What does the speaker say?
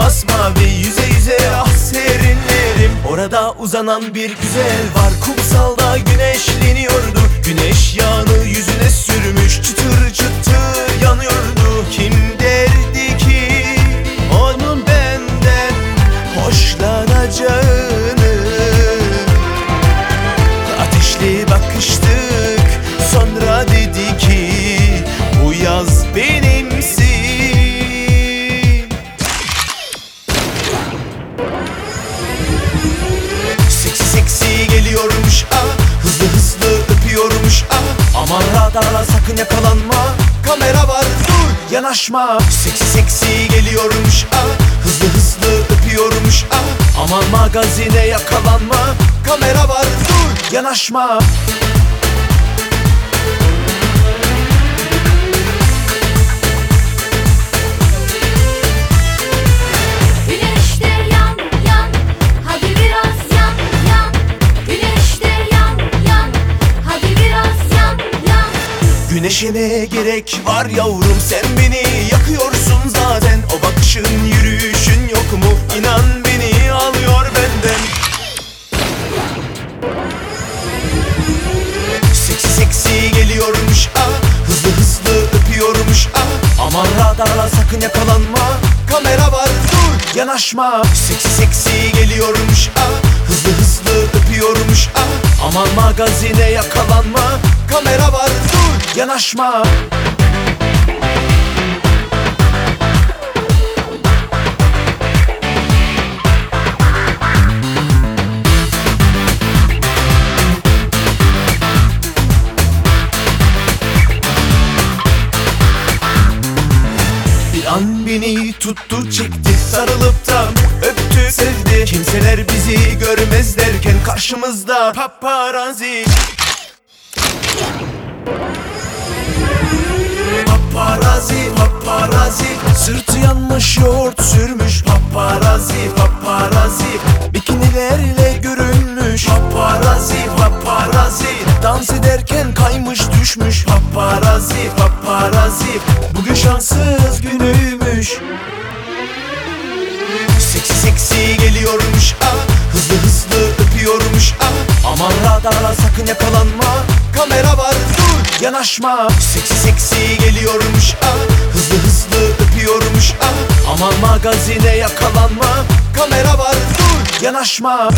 masmavi Yüze yüze ah serinlerim. Orada uzanan bir güzel var kumsal ah Aman radarla sakın yakalanma. Kamera var dur yanaşma. Seksi seksi geliyormuş ah. Hızlı hızlı öpüyormuş ah. Aman magazine yakalanma. Kamera var dur yanaşma Ne gerek var yavrum sen beni yakıyorsun zaten. O bakışın yürüyüşün yok mu? İnan beni alıyor benden. Seksi seksi geliyormuş ah Hızlı hızlı öpüyormuş ah. Aman radarla sakın yakalanma Kamera var dur. Yanaşma. Seksi seksi geliyormuş ah Hızlı hızlı öpüyormuş ah Aman magazine yakalanma Kamera var dur yanaşma. Bir an beni tuttu çekti sarılıp da öptü sevdi. Kimseler bizi görmez derken karşımızda paparazzi. Paparazzi, paparazzi. Sırtı yanmış yoğurt sürmüş. Paparazzi, paparazzi. Bikinilerle görünmüş Paparazzi, paparazzi. Dans ederken kaymış düşmüş. Paparazzi, paparazzi. Bugün şanssız günüymüş Seksi seksi geliyormuş ah. Hızlı hızlı öpüyormuş ah. Aman radarla sakın yakalanma. Kamera var dur yanaşma. Seksi seksi geliyormuş ah. Hızlı hızlı öpüyormuş ah. Aman magazine yakalanma. Kamera var dur yanaşma